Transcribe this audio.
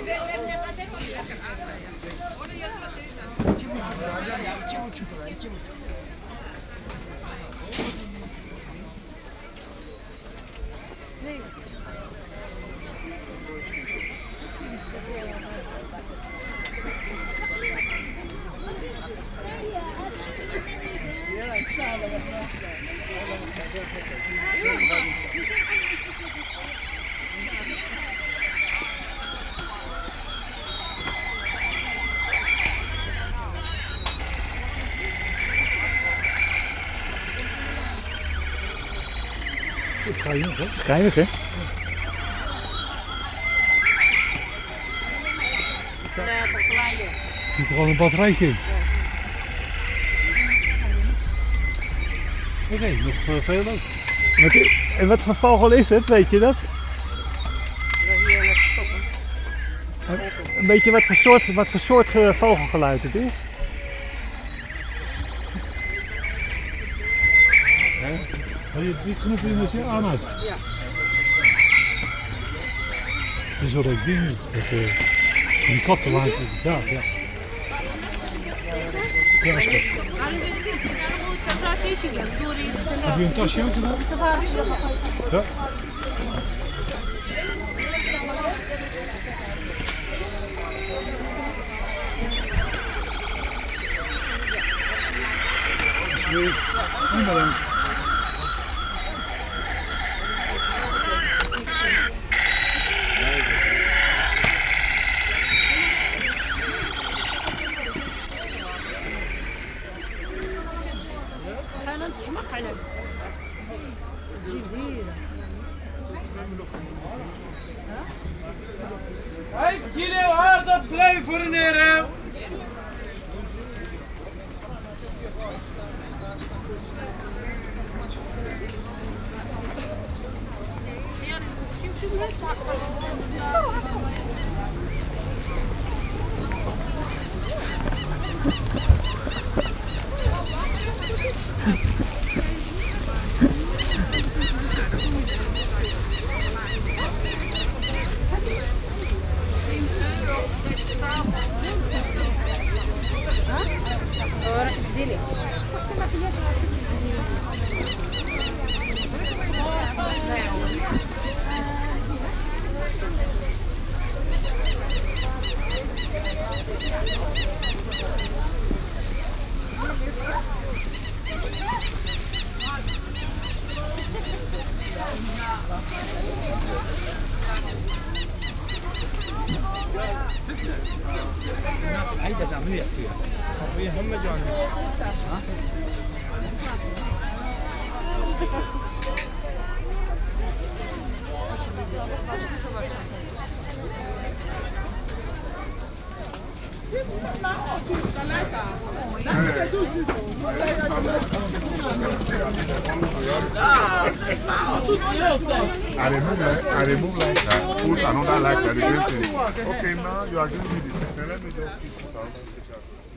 İki buçuk lira hocam ya, iki buçuk lira, iki buçuk lira. Ne? Dat is geinig, hè? Geinig hè? Zit er al een batterijtje in. Oké, nog eh, veel. Wat, en wat voor vogel is het, weet je dat? Hier stoppen. Een beetje wat voor soort, wat voor soort eh, vogelgeluid het is? Heb je dit knopje in als je aanhoudt? Ja. Het is wel dat ding. Dat, van die katten laten. Ja, ja. Ja, is goed. Heb je een tasje ook gedaan? Ja. Alsjeblieft. En bedankt. Enkele harda play for an error. Kim şimdi? 啊那是挨着咱们的对。呀为什么叫你啊 I remove like, I remove like that, put another like that, the same thing. Okay, now you are giving me the system. Let me just put another.